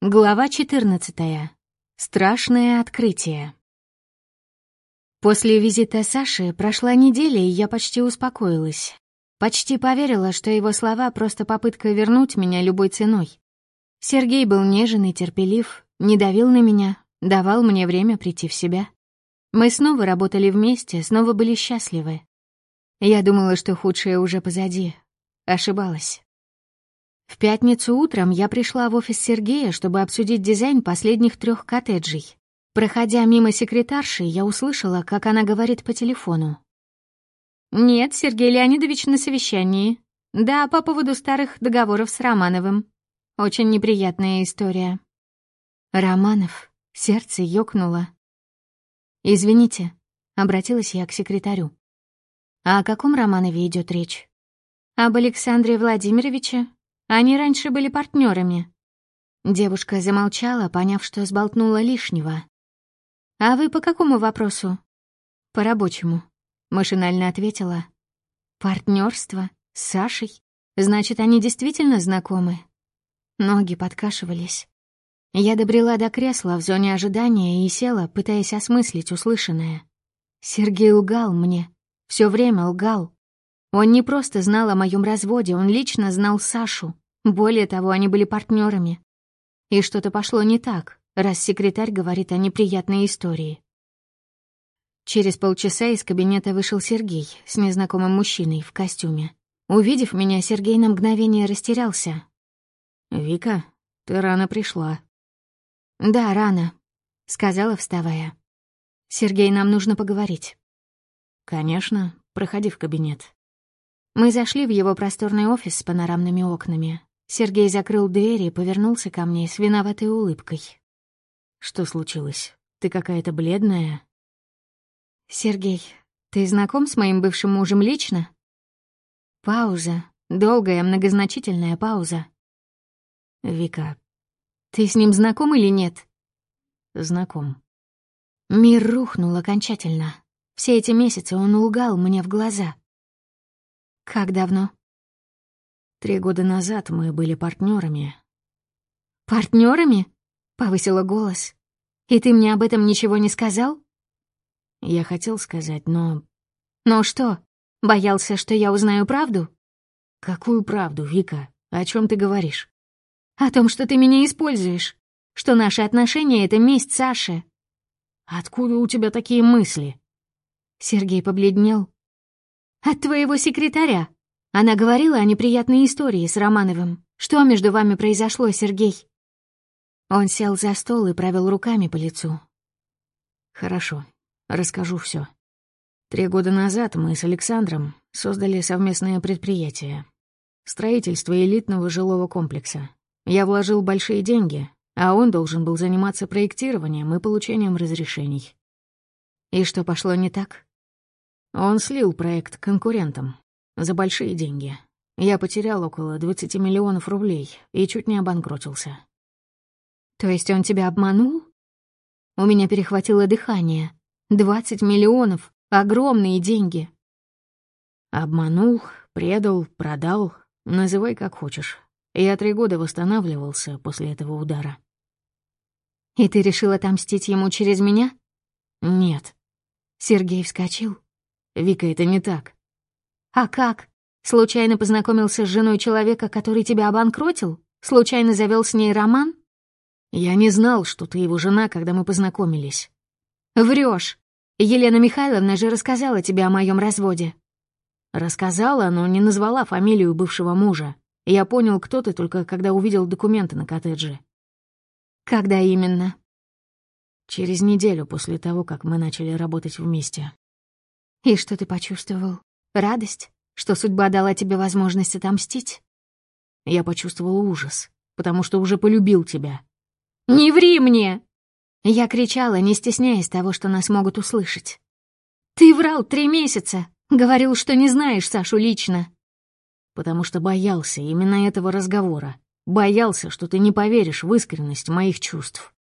Глава 14. Страшное открытие. После визита Саши прошла неделя, и я почти успокоилась. Почти поверила, что его слова — просто попытка вернуть меня любой ценой. Сергей был нежен и терпелив, не давил на меня, давал мне время прийти в себя. Мы снова работали вместе, снова были счастливы. Я думала, что худшее уже позади. Ошибалась. В пятницу утром я пришла в офис Сергея, чтобы обсудить дизайн последних трех коттеджей. Проходя мимо секретарши, я услышала, как она говорит по телефону. «Нет, Сергей Леонидович на совещании. Да, по поводу старых договоров с Романовым. Очень неприятная история». «Романов?» Сердце ёкнуло. «Извините», — обратилась я к секретарю. «А о каком Романове идет речь?» «Об Александре Владимировиче, они раньше были партнерами. Девушка замолчала, поняв, что сболтнула лишнего. «А вы по какому вопросу?» «По рабочему», — машинально ответила. Партнерство С Сашей? Значит, они действительно знакомы?» Ноги подкашивались. Я добрела до кресла в зоне ожидания и села, пытаясь осмыслить услышанное. Сергей лгал мне. все время лгал. Он не просто знал о моем разводе, он лично знал Сашу. Более того, они были партнерами. И что-то пошло не так, раз секретарь говорит о неприятной истории. Через полчаса из кабинета вышел Сергей с незнакомым мужчиной в костюме. Увидев меня, Сергей на мгновение растерялся. «Вика, ты рано пришла». «Да, рано», — сказала, вставая. «Сергей, нам нужно поговорить». «Конечно, проходи в кабинет». Мы зашли в его просторный офис с панорамными окнами. Сергей закрыл дверь и повернулся ко мне с виноватой улыбкой. «Что случилось? Ты какая-то бледная?» «Сергей, ты знаком с моим бывшим мужем лично?» Пауза. Долгая, многозначительная пауза. «Вика, ты с ним знаком или нет?» «Знаком». Мир рухнул окончательно. Все эти месяцы он лгал мне в глаза. «Как давно?» «Три года назад мы были партнерами. Партнерами? повысила голос. «И ты мне об этом ничего не сказал?» Я хотел сказать, но... «Но что? Боялся, что я узнаю правду?» «Какую правду, Вика? О чем ты говоришь?» «О том, что ты меня используешь. Что наши отношения — это месть Саши». «Откуда у тебя такие мысли?» Сергей побледнел, «От твоего секретаря. Она говорила о неприятной истории с Романовым. Что между вами произошло, Сергей?» Он сел за стол и провел руками по лицу. «Хорошо, расскажу все. Три года назад мы с Александром создали совместное предприятие. Строительство элитного жилого комплекса. Я вложил большие деньги, а он должен был заниматься проектированием и получением разрешений. И что пошло не так? Он слил проект конкурентам за большие деньги. Я потерял около 20 миллионов рублей и чуть не обанкротился. То есть он тебя обманул? У меня перехватило дыхание. 20 миллионов — огромные деньги. Обманул, предал, продал, называй как хочешь. Я три года восстанавливался после этого удара. И ты решил отомстить ему через меня? Нет. Сергей вскочил. Вика, это не так. А как? Случайно познакомился с женой человека, который тебя обанкротил? Случайно завел с ней роман? Я не знал, что ты его жена, когда мы познакомились. Врешь. Елена Михайловна же рассказала тебе о моем разводе. Рассказала, но не назвала фамилию бывшего мужа. Я понял, кто ты, только когда увидел документы на коттедже. Когда именно? Через неделю после того, как мы начали работать вместе. И что ты почувствовал? Радость? Что судьба дала тебе возможность отомстить? Я почувствовал ужас, потому что уже полюбил тебя. «Не ври мне!» Я кричала, не стесняясь того, что нас могут услышать. «Ты врал три месяца! Говорил, что не знаешь Сашу лично!» «Потому что боялся именно этого разговора. Боялся, что ты не поверишь в искренность моих чувств.